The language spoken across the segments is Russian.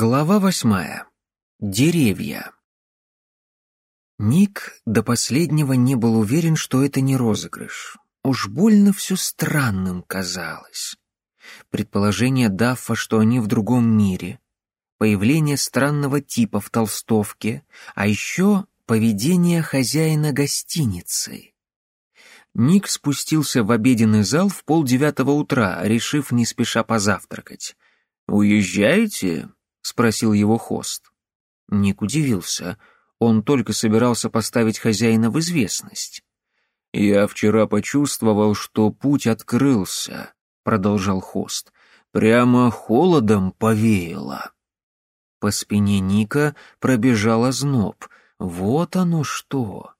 Глава восьмая. Деревья. Ник до последнего не был уверен, что это не розыгрыш. Уж больно все странным казалось. Предположение Даффа, что они в другом мире, появление странного типа в толстовке, а еще поведение хозяина гостиницы. Ник спустился в обеденный зал в полдевятого утра, решив не спеша позавтракать. «Уезжаете?» — спросил его хост. Ник удивился. Он только собирался поставить хозяина в известность. «Я вчера почувствовал, что путь открылся», — продолжал хост. «Прямо холодом повеяло». По спине Ника пробежал озноб. Вот оно что!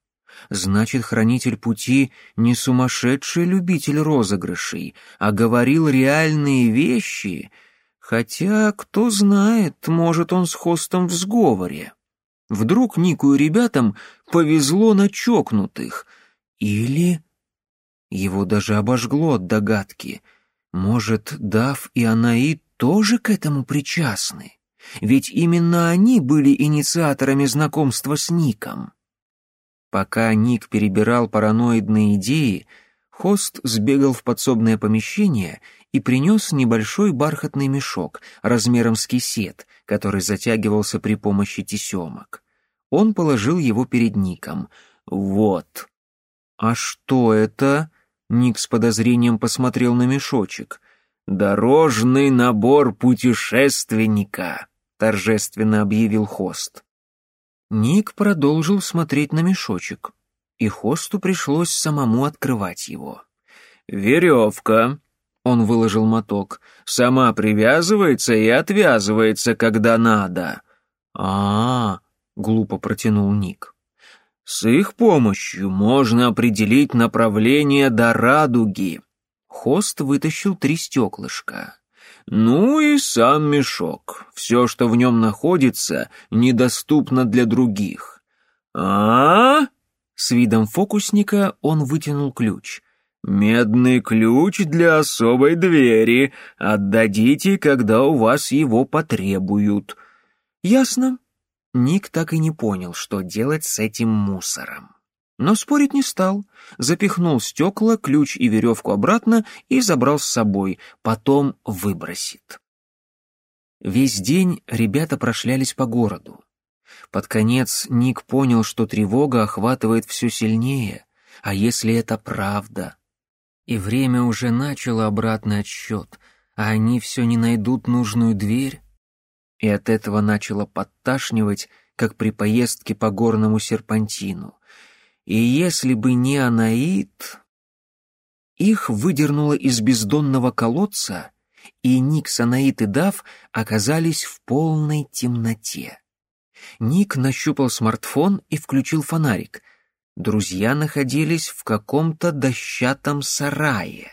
Значит, хранитель пути не сумасшедший любитель розыгрышей, а говорил реальные вещи — Хотя, кто знает, может, он с хостом в сговоре. Вдруг Нику и ребятам повезло на чокнутых. Или... Его даже обожгло от догадки. Может, Дав и Анаид тоже к этому причастны? Ведь именно они были инициаторами знакомства с Ником. Пока Ник перебирал параноидные идеи, Хост сбегал в подсобное помещение и принес небольшой бархатный мешок размером с кисет, который затягивался при помощи тесемок. Он положил его перед Ником. «Вот». «А что это?» Ник с подозрением посмотрел на мешочек. «Дорожный набор путешественника», — торжественно объявил Хост. Ник продолжил смотреть на мешочек и Хосту пришлось самому открывать его. «Веревка», — он выложил моток, — «сама привязывается и отвязывается, когда надо». «А-а-а», — глупо протянул Ник. «С их помощью можно определить направление до радуги». Хост вытащил три стеклышка. «Ну и сам мешок. Все, что в нем находится, недоступно для других». «А-а-а?» С видом фокусника он вытянул ключ. «Медный ключ для особой двери. Отдадите, когда у вас его потребуют». «Ясно». Ник так и не понял, что делать с этим мусором. Но спорить не стал. Запихнул стекла, ключ и веревку обратно и забрал с собой. Потом выбросит. Весь день ребята прошлялись по городу. Под конец Ник понял, что тревога охватывает все сильнее, а если это правда? И время уже начало обратный отсчет, а они все не найдут нужную дверь? И от этого начало подташнивать, как при поездке по горному серпантину. И если бы не Анаит... Их выдернуло из бездонного колодца, и Ник, Анаит и Дав оказались в полной темноте. Ник нащупал смартфон и включил фонарик. Друзья находились в каком-то дощатом сарае.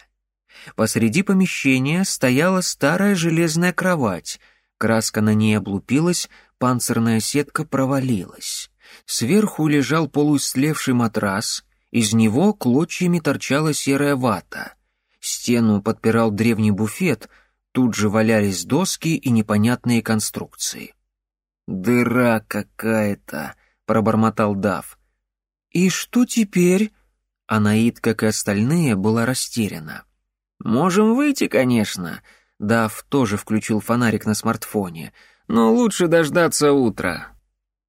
Посреди помещения стояла старая железная кровать. Краска на ней облупилась, панцирная сетка провалилась. Сверху лежал полуистлевший матрас, из него клочьями торчала серая вата. Стену подпирал древний буфет, тут же валялись доски и непонятные конструкции. «Дыра какая-то», — пробормотал Дав. «И что теперь?» Анаид, как и остальные, была растеряна. «Можем выйти, конечно». Дав тоже включил фонарик на смартфоне. «Но лучше дождаться утра».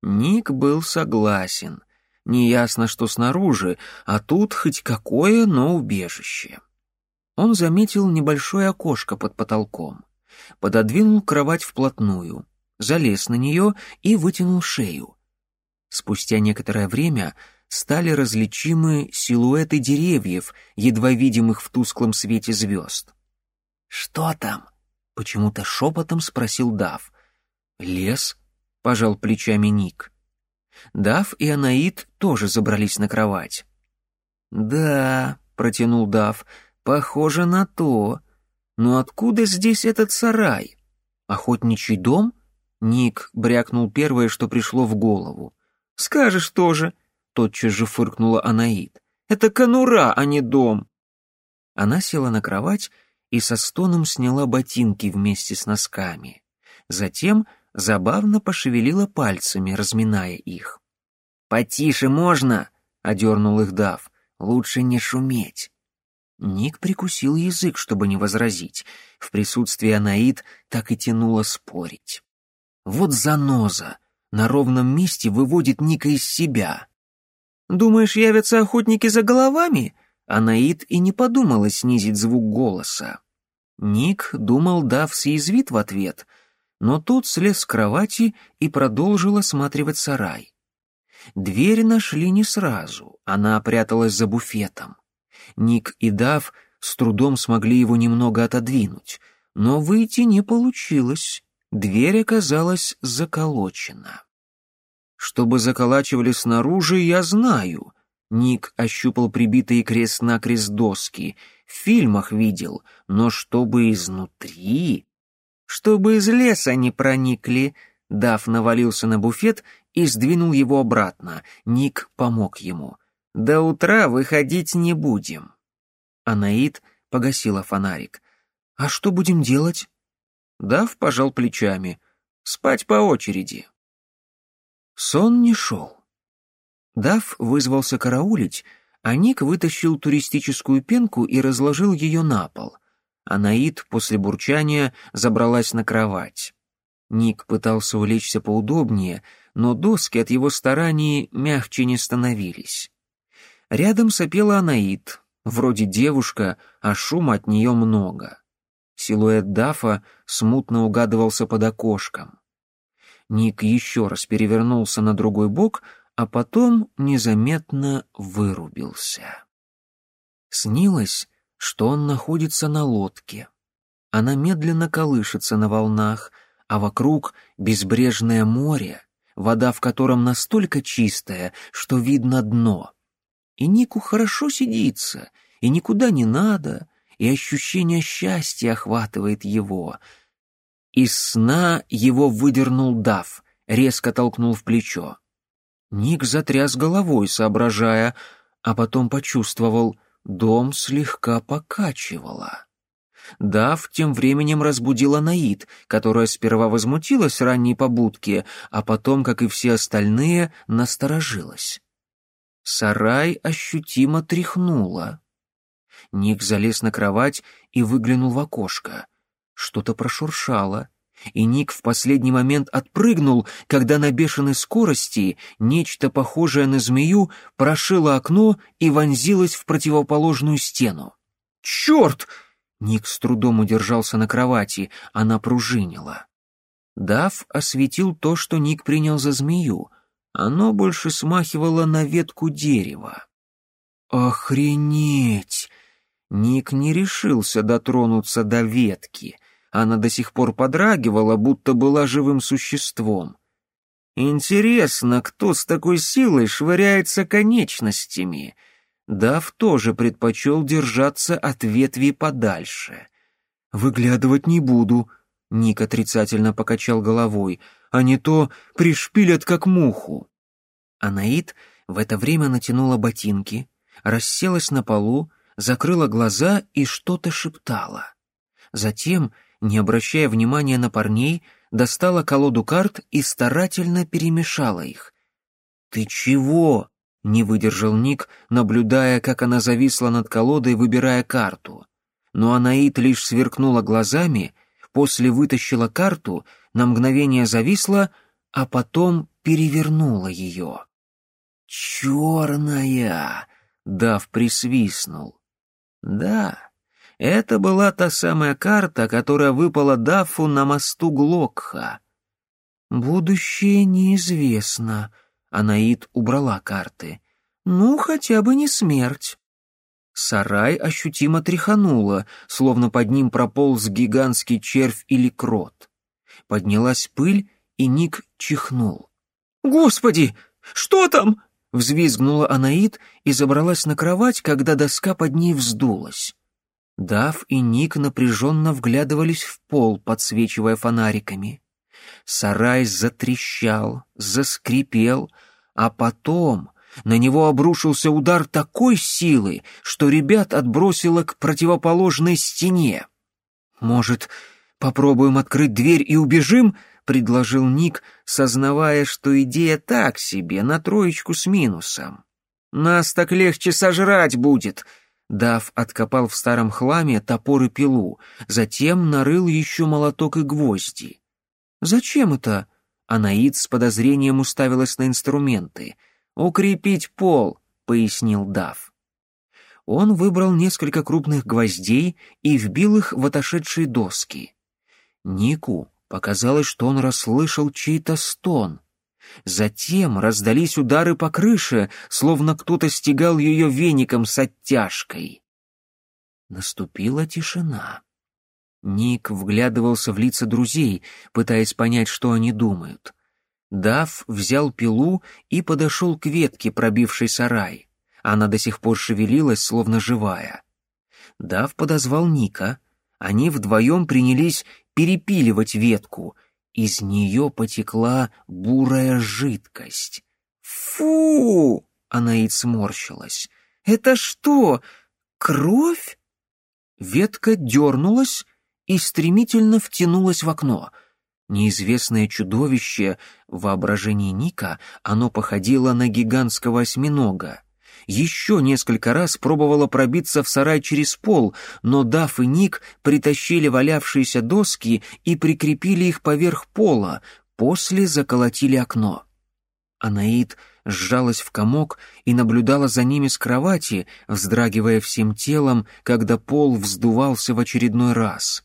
Ник был согласен. Неясно, что снаружи, а тут хоть какое, но убежище. Он заметил небольшое окошко под потолком. Пододвинул кровать вплотную залез на нее и вытянул шею. Спустя некоторое время стали различимы силуэты деревьев, едва видимых в тусклом свете звезд. «Что там?» — почему-то шепотом спросил Дав. «Лес?» — пожал плечами Ник. Дав и Анаит тоже забрались на кровать. «Да», — протянул Дав, — «похоже на то. Но откуда здесь этот сарай? Охотничий дом?» Ник брякнул первое, что пришло в голову. «Скажешь тоже», — тотчас же фыркнула Анаид. «Это конура, а не дом». Она села на кровать и со стоном сняла ботинки вместе с носками. Затем забавно пошевелила пальцами, разминая их. «Потише можно!» — одернул их Дав. «Лучше не шуметь». Ник прикусил язык, чтобы не возразить. В присутствии Анаид так и тянуло спорить. Вот заноза! На ровном месте выводит Ника из себя. «Думаешь, явятся охотники за головами?» Анаид и не подумала снизить звук голоса. Ник думал, дав съязвит в ответ, но тут слез с кровати и продолжил осматривать сарай. Дверь нашли не сразу, она пряталась за буфетом. Ник и Дав с трудом смогли его немного отодвинуть, но выйти не получилось. Дверь оказалась заколочена. Чтобы заколачивали снаружи, я знаю. Ник ощупал прибитые крест-накрест доски. В фильмах видел, но чтобы изнутри... Чтобы из леса не проникли. Дав навалился на буфет и сдвинул его обратно. Ник помог ему. До утра выходить не будем. Анаит погасила фонарик. А что будем делать? Дав пожал плечами. Спать по очереди. Сон не шел. Дав вызвался караулить, а Ник вытащил туристическую пенку и разложил ее на пол. Анаит после бурчания забралась на кровать. Ник пытался улечься поудобнее, но доски от его стараний мягче не становились. Рядом сопела Анаит, вроде девушка, а шума от нее много. Силуэт Дафа смутно угадывался под окошком. Ник еще раз перевернулся на другой бок, а потом незаметно вырубился. Снилось, что он находится на лодке. Она медленно колышется на волнах, а вокруг безбрежное море, вода в котором настолько чистая, что видно дно — и Нику хорошо сидится, и никуда не надо, и ощущение счастья охватывает его. Из сна его выдернул Дав, резко толкнул в плечо. Ник затряс головой, соображая, а потом почувствовал, дом слегка покачивало. Дав тем временем разбудила Наид, которая сперва возмутилась ранней побудке, а потом, как и все остальные, насторожилась. Сарай ощутимо тряхнуло. Ник залез на кровать и выглянул в окошко. Что-то прошуршало, и Ник в последний момент отпрыгнул, когда на бешеной скорости нечто похожее на змею прошило окно и вонзилось в противоположную стену. «Черт!» Ник с трудом удержался на кровати, она пружинила. Дав осветил то, что Ник принял за змею, оно больше смахивало на ветку дерева. «Охренеть!» Ник не решился дотронуться до ветки. Она до сих пор подрагивала, будто была живым существом. Интересно, кто с такой силой швыряется конечностями? Дав тоже предпочел держаться от ветви подальше. «Выглядывать не буду», — Ник отрицательно покачал головой а не то пришпилят как муху. Анаит в это время натянула ботинки, расселась на полу, закрыла глаза и что-то шептала. Затем, не обращая внимания на парней, достала колоду карт и старательно перемешала их. «Ты чего?» — не выдержал Ник, наблюдая, как она зависла над колодой, выбирая карту. Но Анаит лишь сверкнула глазами, после вытащила карту — на мгновение зависла, а потом перевернула ее. «Черная!» — Дав присвистнул. «Да, это была та самая карта, которая выпала Дафу на мосту Глокха. Будущее неизвестно», — Анаит убрала карты. «Ну, хотя бы не смерть». Сарай ощутимо тряхануло, словно под ним прополз гигантский червь или крот. Поднялась пыль, и Ник чихнул. «Господи! Что там?» — взвизгнула Анаит и забралась на кровать, когда доска под ней вздулась. Дав и Ник напряженно вглядывались в пол, подсвечивая фонариками. Сарай затрещал, заскрипел, а потом на него обрушился удар такой силы, что ребят отбросило к противоположной стене. «Может, попробуем открыть дверь и убежим?» — предложил Ник, сознавая, что идея так себе, на троечку с минусом. «Нас так легче сожрать будет!» Дав откопал в старом хламе топор и пилу, затем нарыл еще молоток и гвозди. «Зачем это?» Анаид с подозрением уставилась на инструменты. «Укрепить пол», — пояснил Дав. Он выбрал несколько крупных гвоздей и вбил их в отошедшие доски. Нику показалось, что он расслышал чей-то стон. Затем раздались удары по крыше, словно кто-то стегал ее веником с оттяжкой. Наступила тишина. Ник вглядывался в лица друзей, пытаясь понять, что они думают. Дав взял пилу и подошел к ветке, пробившей сарай. Она до сих пор шевелилась, словно живая. Дав подозвал Ника. Они вдвоем принялись перепиливать ветку. Из нее потекла бурая жидкость. «Фу!» — Анаид сморщилась. «Это что, кровь?» Ветка дернулась и стремительно втянулась в окно. Неизвестное чудовище, в воображении Ника оно походило на гигантского осьминога. Еще несколько раз пробовало пробиться в сарай через пол, но Даф и Ник притащили валявшиеся доски и прикрепили их поверх пола, после заколотили окно. Анаид сжалась в комок и наблюдала за ними с кровати, вздрагивая всем телом, когда пол вздувался в очередной раз.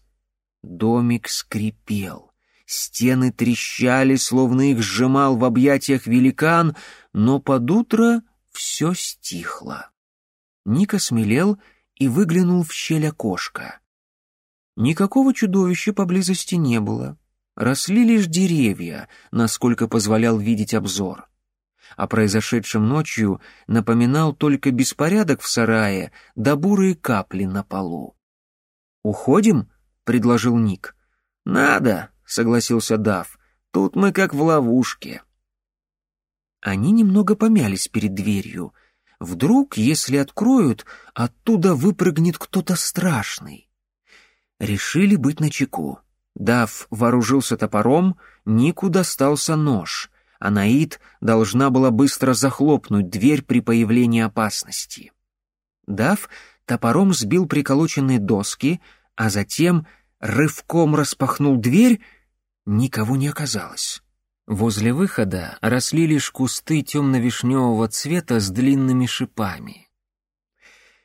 Домик скрипел. Стены трещали, словно их сжимал в объятиях великан, но под утро все стихло. Ника смелел и выглянул в щель окошка. Никакого чудовища поблизости не было. Росли лишь деревья, насколько позволял видеть обзор. О произошедшем ночью напоминал только беспорядок в сарае да бурые капли на полу. «Уходим?» — предложил Ник. «Надо», — согласился Дав. «Тут мы как в ловушке». Они немного помялись перед дверью. Вдруг, если откроют, оттуда выпрыгнет кто-то страшный. Решили быть начеку. Дав вооружился топором, Нику достался нож. Анаид должна была быстро захлопнуть дверь при появлении опасности. Дав топором сбил приколоченные доски, а затем рывком распахнул дверь, никого не оказалось. Возле выхода росли лишь кусты темно-вишневого цвета с длинными шипами.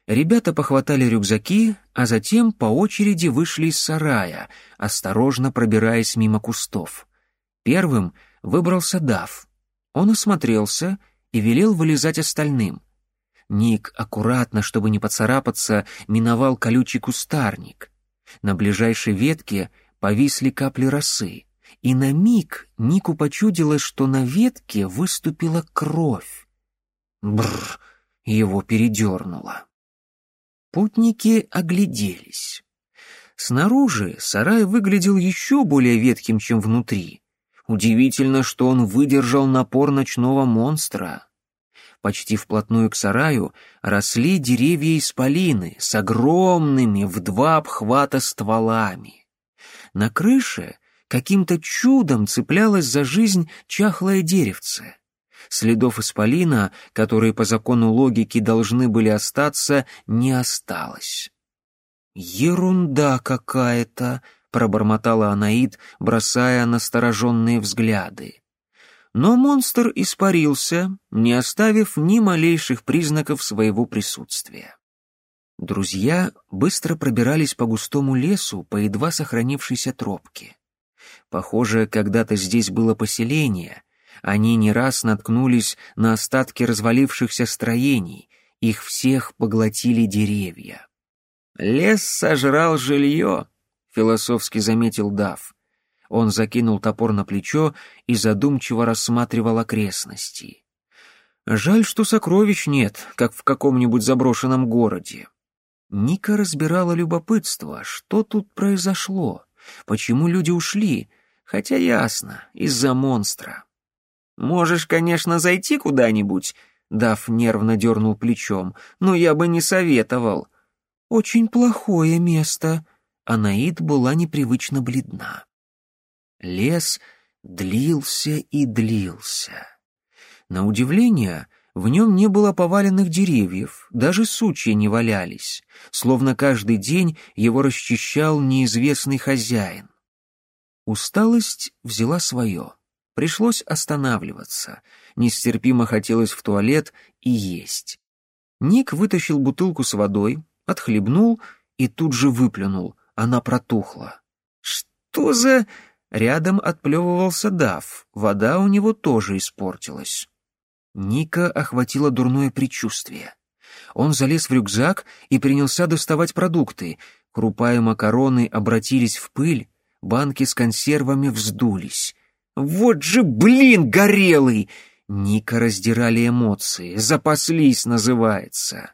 Ребята похватали рюкзаки, а затем по очереди вышли из сарая, осторожно пробираясь мимо кустов. Первым выбрался Дав. Он осмотрелся и велел вылезать остальным. Ник аккуратно, чтобы не поцарапаться, миновал колючий кустарник. На ближайшей ветке повисли капли росы и на миг Нику почудилось, что на ветке выступила кровь. Бррр, его передернуло. Путники огляделись. Снаружи сарай выглядел еще более ветким, чем внутри. Удивительно, что он выдержал напор ночного монстра. Почти вплотную к сараю росли деревья исполины с огромными в два обхвата стволами. На крыше каким-то чудом цеплялось за жизнь чахлое деревце. Следов исполина, которые по закону логики должны были остаться, не осталось. «Ерунда какая-то», — пробормотала Анаид, бросая настороженные взгляды. Но монстр испарился, не оставив ни малейших признаков своего присутствия. Друзья быстро пробирались по густому лесу по едва сохранившейся тропке. Похоже, когда-то здесь было поселение. Они не раз наткнулись на остатки развалившихся строений. Их всех поглотили деревья. «Лес сожрал жилье», — философски заметил Дав. Он закинул топор на плечо и задумчиво рассматривал окрестности. «Жаль, что сокровищ нет, как в каком-нибудь заброшенном городе». Ника разбирала любопытство, что тут произошло, почему люди ушли, Хотя ясно, из-за монстра. «Можешь, конечно, зайти куда-нибудь», — Дав нервно дернул плечом, «но я бы не советовал». «Очень плохое место», — Анаид была непривычно бледна. Лес длился и длился. На удивление, в нем не было поваленных деревьев, даже сучья не валялись, словно каждый день его расчищал неизвестный хозяин. Усталость взяла свое. Пришлось останавливаться. Нестерпимо хотелось в туалет и есть. Ник вытащил бутылку с водой, отхлебнул и тут же выплюнул. Она протухла. «Что за...» Рядом отплевывался Дав. Вода у него тоже испортилась. Ника охватило дурное предчувствие. Он залез в рюкзак и принялся доставать продукты. Крупа и макароны обратились в пыль, банки с консервами вздулись. «Вот же, блин, горелый!» Ника раздирали эмоции. «Запаслись» называется.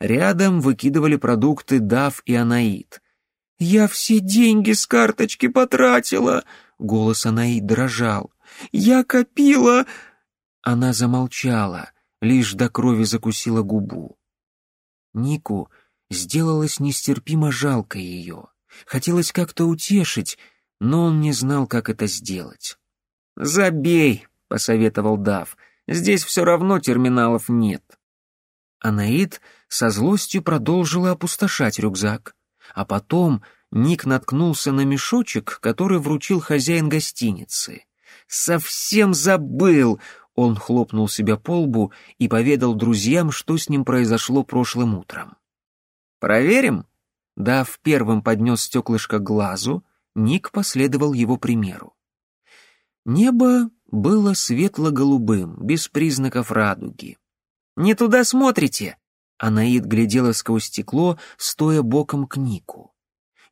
Рядом выкидывали продукты Дав и Анаит. «Я все деньги с карточки потратила!» Голос Анаит дрожал. «Я копила...» Она замолчала, лишь до крови закусила губу. Нику сделалось нестерпимо жалко ее. Хотелось как-то утешить, но он не знал, как это сделать. «Забей», — посоветовал Дав, — «здесь все равно терминалов нет». Анаид со злостью продолжила опустошать рюкзак, а потом Ник наткнулся на мешочек, который вручил хозяин гостиницы. «Совсем забыл!» Он хлопнул себя по лбу и поведал друзьям, что с ним произошло прошлым утром. «Проверим?» Дав первым поднес стеклышко к глазу, Ник последовал его примеру. Небо было светло-голубым, без признаков радуги. «Не туда смотрите!» Анаид глядела сквозь стекло, стоя боком к Нику.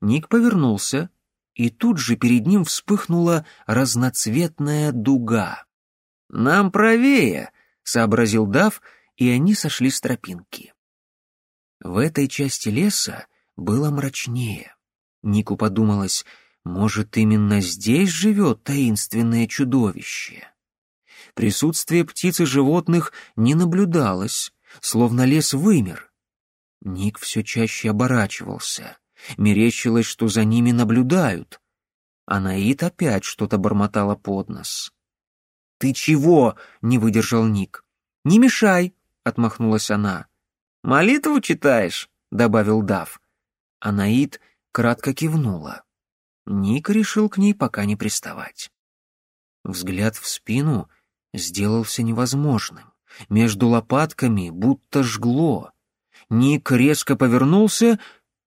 Ник повернулся, и тут же перед ним вспыхнула разноцветная дуга. «Нам правее», — сообразил Дав, и они сошли с тропинки. В этой части леса было мрачнее. Нику подумалось, может, именно здесь живет таинственное чудовище. Присутствие птиц и животных не наблюдалось, словно лес вымер. Ник все чаще оборачивался. Мерещилось, что за ними наблюдают. Анаит опять что-то бормотала под нос. «Ты чего?» — не выдержал Ник. «Не мешай!» — отмахнулась она. «Молитву читаешь?» — добавил Дав. Анаит кратко кивнула. Ник решил к ней пока не приставать. Взгляд в спину сделался невозможным. Между лопатками будто жгло. Ник резко повернулся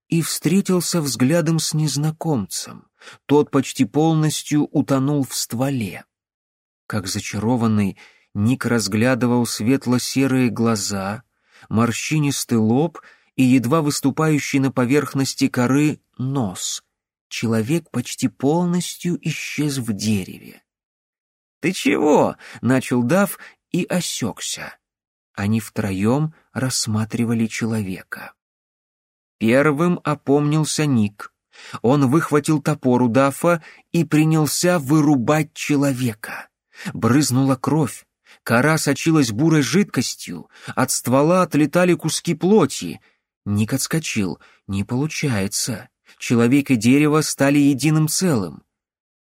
и встретился взглядом с незнакомцем. Тот почти полностью утонул в стволе. Как зачарованный, Ник разглядывал светло-серые глаза, морщинистый лоб и едва выступающий на поверхности коры нос. Человек почти полностью исчез в дереве. «Ты чего?» — начал Дав и осекся. Они втроем рассматривали человека. Первым опомнился Ник. Он выхватил топор у Дафа и принялся вырубать человека. Брызнула кровь, кора сочилась бурой жидкостью, от ствола отлетали куски плоти. Ник отскочил. Не получается. Человек и дерево стали единым целым.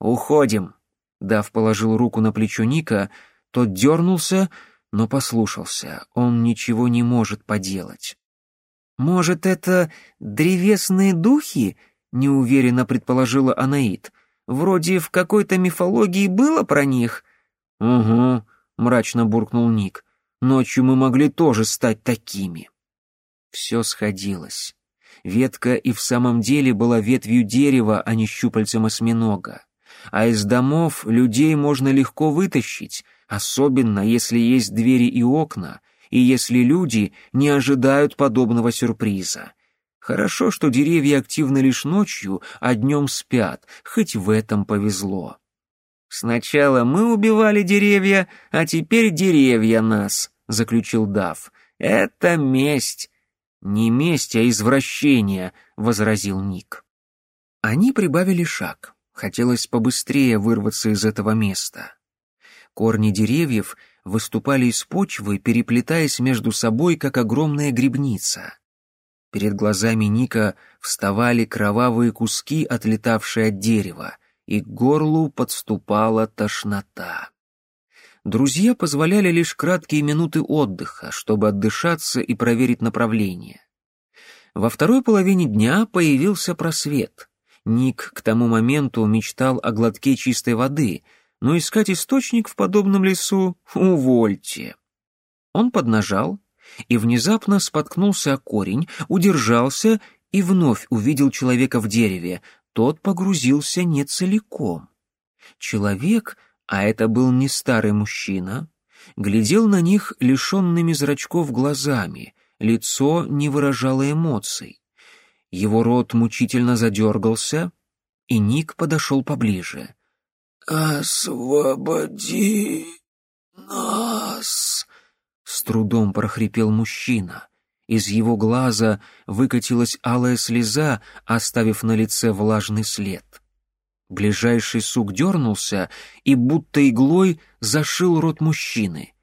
«Уходим!» Дав положил руку на плечо Ника, тот дернулся, но послушался. Он ничего не может поделать. «Может, это древесные духи?» — неуверенно предположила Анаит. «Вроде в какой-то мифологии было про них». «Угу», — мрачно буркнул Ник. «Ночью мы могли тоже стать такими». Все сходилось. Ветка и в самом деле была ветвью дерева, а не щупальцем осьминога. А из домов людей можно легко вытащить, особенно если есть двери и окна, и если люди не ожидают подобного сюрприза. Хорошо, что деревья активны лишь ночью, а днем спят, хоть в этом повезло. «Сначала мы убивали деревья, а теперь деревья нас», — заключил Дав. «Это месть». «Не месть, а извращение», — возразил Ник. Они прибавили шаг. Хотелось побыстрее вырваться из этого места. Корни деревьев выступали из почвы, переплетаясь между собой, как огромная грибница. Перед глазами Ника вставали кровавые куски, отлетавшие от дерева, и к горлу подступала тошнота. Друзья позволяли лишь краткие минуты отдыха, чтобы отдышаться и проверить направление. Во второй половине дня появился просвет. Ник к тому моменту мечтал о глотке чистой воды, но искать источник в подобном лесу — увольте. Он поднажал и внезапно споткнулся о корень, удержался и вновь увидел человека в дереве. Тот погрузился не целиком. Человек, а это был не старый мужчина, глядел на них лишенными зрачков глазами — лицо не выражало эмоций. Его рот мучительно задергался, и Ник подошел поближе. «Освободи нас!» — с трудом прохрипел мужчина. Из его глаза выкатилась алая слеза, оставив на лице влажный след. Ближайший сук дернулся и будто иглой зашил рот мужчины.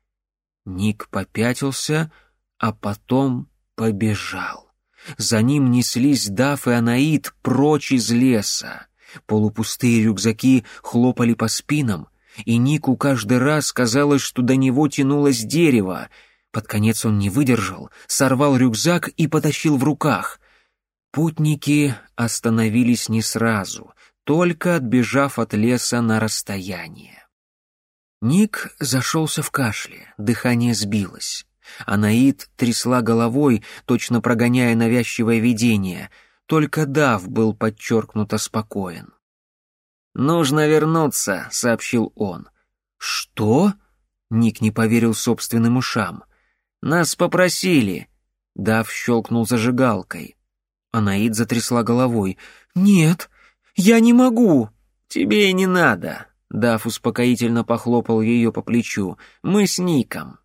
Ник попятился, а потом побежал. За ним неслись Даф и Анаид прочь из леса. Полупустые рюкзаки хлопали по спинам, и Нику каждый раз казалось, что до него тянулось дерево. Под конец он не выдержал, сорвал рюкзак и потащил в руках. Путники остановились не сразу, только отбежав от леса на расстояние. Ник зашелся в кашле, дыхание сбилось. Анаид трясла головой, точно прогоняя навязчивое видение. Только Дав был подчеркнуто спокоен. «Нужно вернуться», — сообщил он. «Что?» — Ник не поверил собственным ушам. «Нас попросили». Дав щелкнул зажигалкой. Анаид затрясла головой. «Нет, я не могу». «Тебе и не надо», — Дав успокоительно похлопал ее по плечу. «Мы с Ником».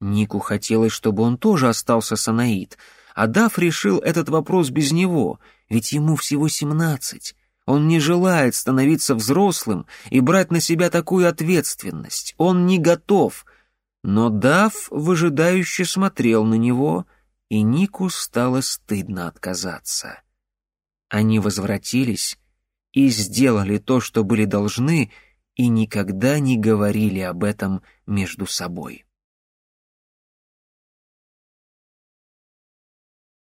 Нику хотелось, чтобы он тоже остался с Анаид, а Даф решил этот вопрос без него, ведь ему всего семнадцать. Он не желает становиться взрослым и брать на себя такую ответственность. Он не готов. Но Даф выжидающе смотрел на него, и Нику стало стыдно отказаться. Они возвратились и сделали то, что были должны, и никогда не говорили об этом между собой.